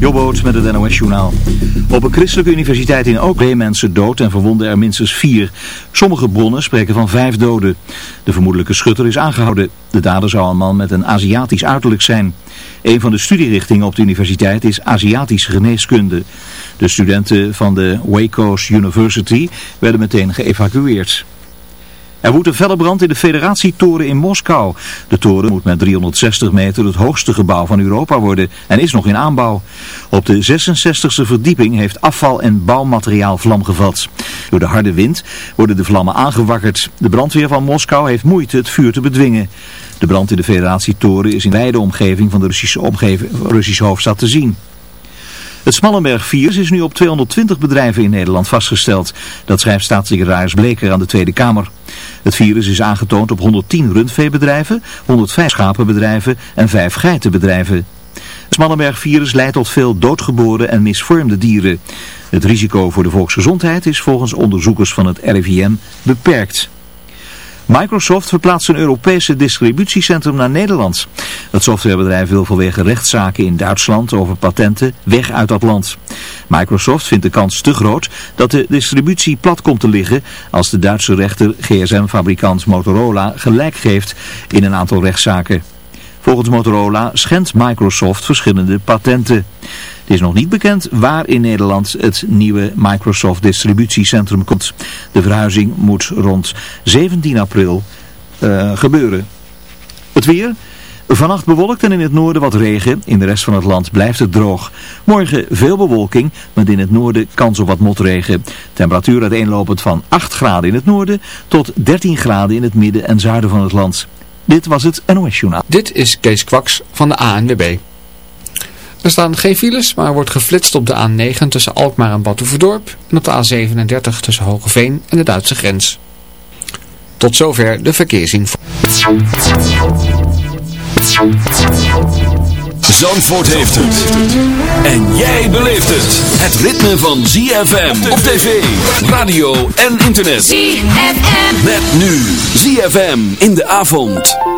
Jobboot met het NOS Journaal. Op een christelijke universiteit in Oak mensen dood en verwonden er minstens vier. Sommige bronnen spreken van vijf doden. De vermoedelijke schutter is aangehouden. De dader zou een man met een Aziatisch uiterlijk zijn. Een van de studierichtingen op de universiteit is Aziatische geneeskunde. De studenten van de Waco University werden meteen geëvacueerd. Er woedt een felle brand in de federatietoren in Moskou. De toren moet met 360 meter het hoogste gebouw van Europa worden en is nog in aanbouw. Op de 66e verdieping heeft afval en bouwmateriaal vlam gevat. Door de harde wind worden de vlammen aangewakkerd. De brandweer van Moskou heeft moeite het vuur te bedwingen. De brand in de federatietoren is in wijde omgeving van de Russische, hoofdstad te zien. Het Smallenberg-virus is nu op 220 bedrijven in Nederland vastgesteld. Dat schrijft staatssecretaris Bleker aan de Tweede Kamer. Het virus is aangetoond op 110 rundveebedrijven, 105 schapenbedrijven en 5 geitenbedrijven. Het Smallenberg-virus leidt tot veel doodgeboren en misvormde dieren. Het risico voor de volksgezondheid is volgens onderzoekers van het RIVM beperkt. Microsoft verplaatst een Europese distributiecentrum naar Nederland. Het softwarebedrijf wil vanwege rechtszaken in Duitsland over patenten weg uit dat land. Microsoft vindt de kans te groot dat de distributie plat komt te liggen als de Duitse rechter gsm-fabrikant Motorola gelijk geeft in een aantal rechtszaken. Volgens Motorola schendt Microsoft verschillende patenten. Het is nog niet bekend waar in Nederland het nieuwe Microsoft distributiecentrum komt. De verhuizing moet rond 17 april uh, gebeuren. Het weer... Vannacht bewolkt en in het noorden wat regen. In de rest van het land blijft het droog. Morgen veel bewolking, met in het noorden kans op wat motregen. Temperatuur uiteenlopend van 8 graden in het noorden tot 13 graden in het midden en zuiden van het land. Dit was het NOS Journaal. Dit is Kees Kwaks van de ANWB. Er staan geen files, maar er wordt geflitst op de A9 tussen Alkmaar en Batuverdorp en op de A37 tussen Hogeveen en de Duitse grens. Tot zover de verkeersinformatie. Zandvoort heeft het. En jij beleeft het. Het ritme van ZFM op tv, radio en internet. ZFM. Met nu ZFM in de avond.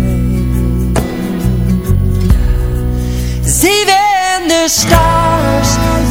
the stars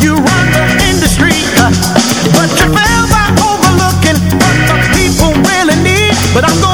You run the industry, but you fail by overlooking what the people really need. But I'm going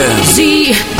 ZFM.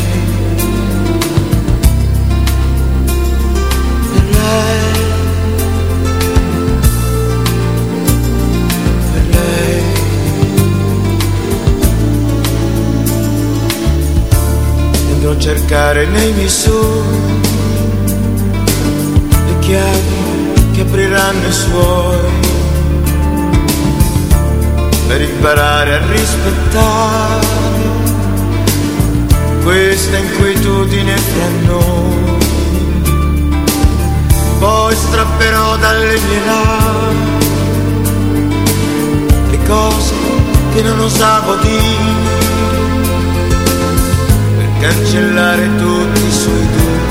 cercare nei miei sogni le chiavi che apriranno i suoi per imparare a rispettare questa inquietudine fra noi. Poi strapperò dalle mie labbra le cose che non osavo dire per cancellare tutti i suoi dubbi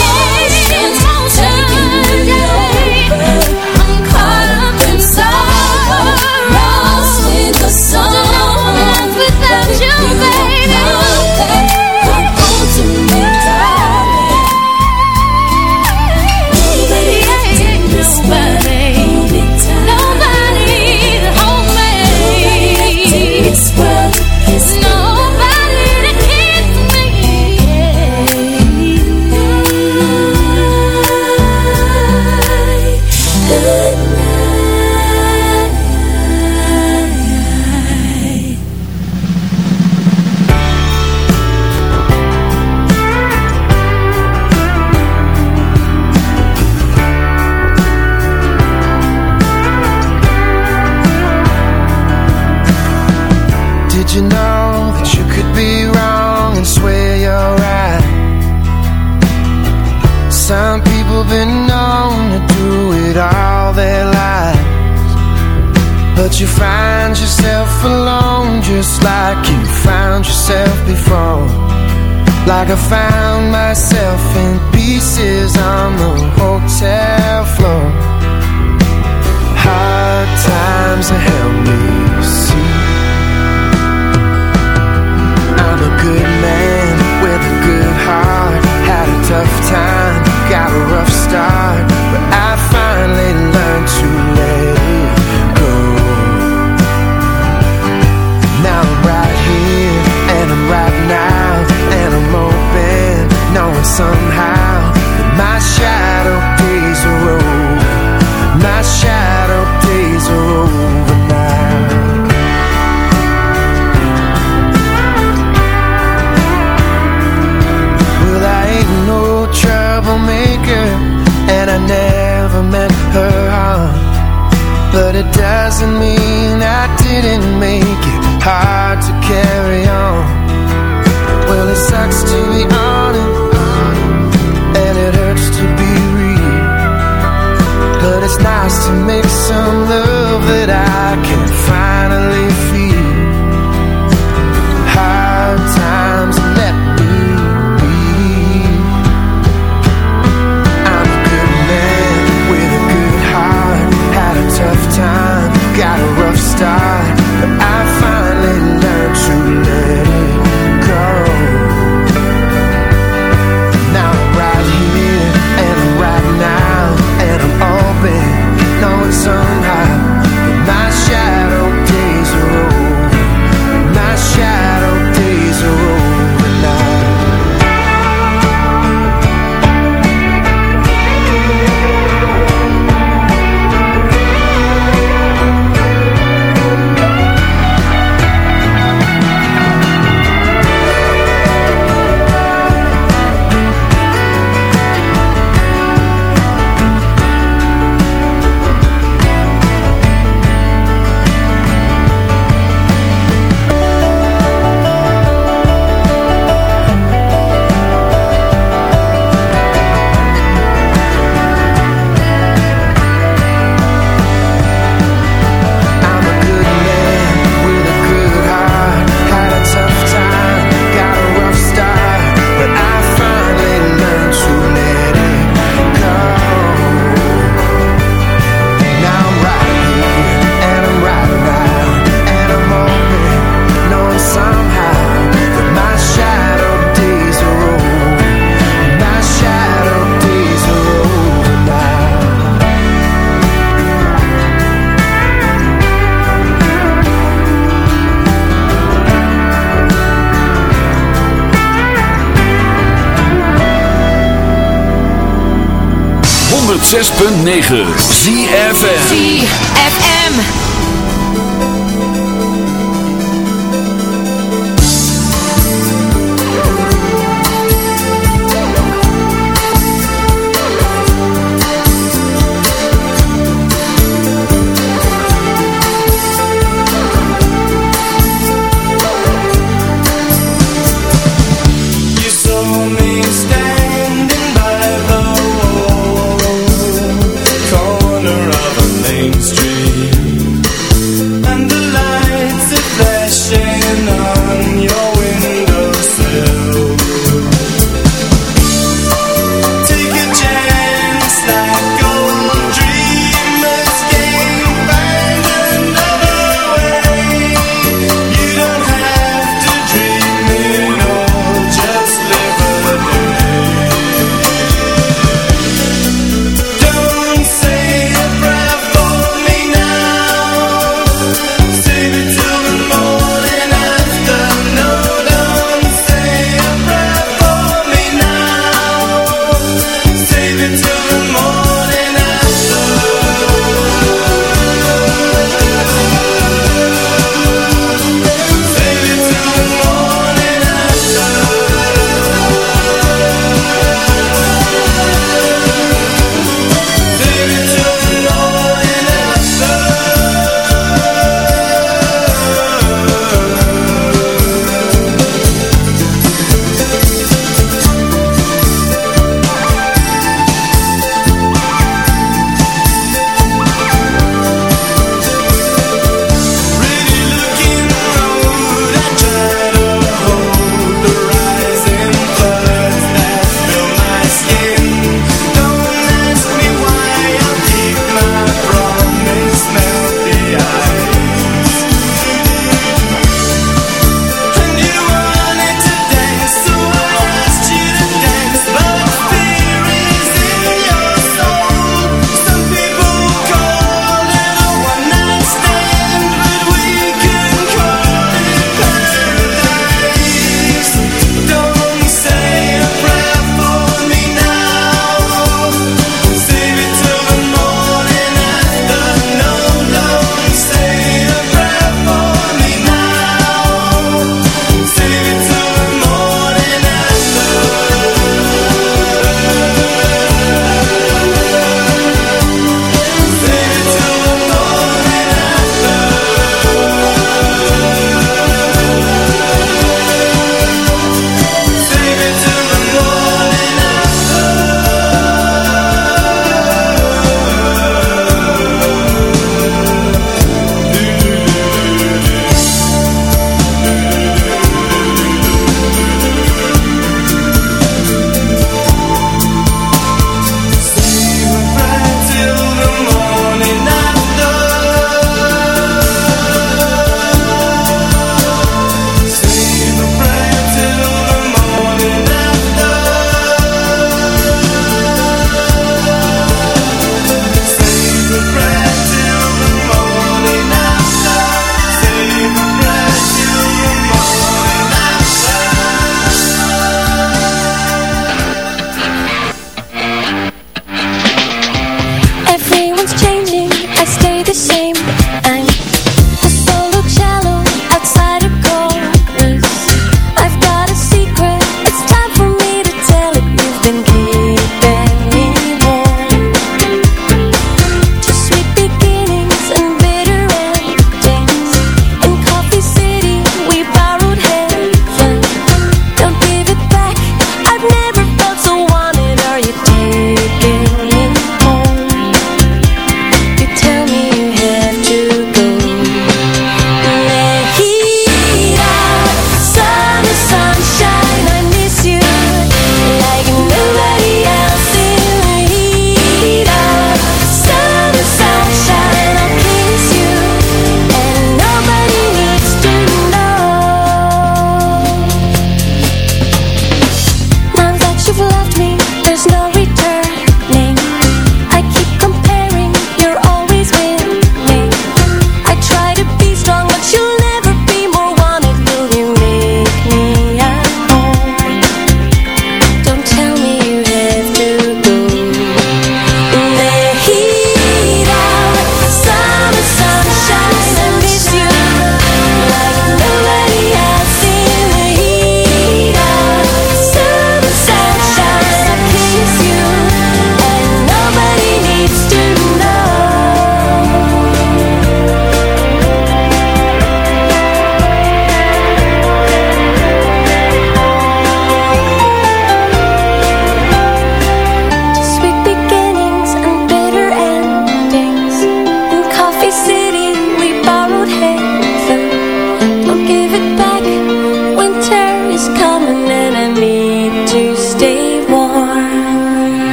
care 9. ZFM.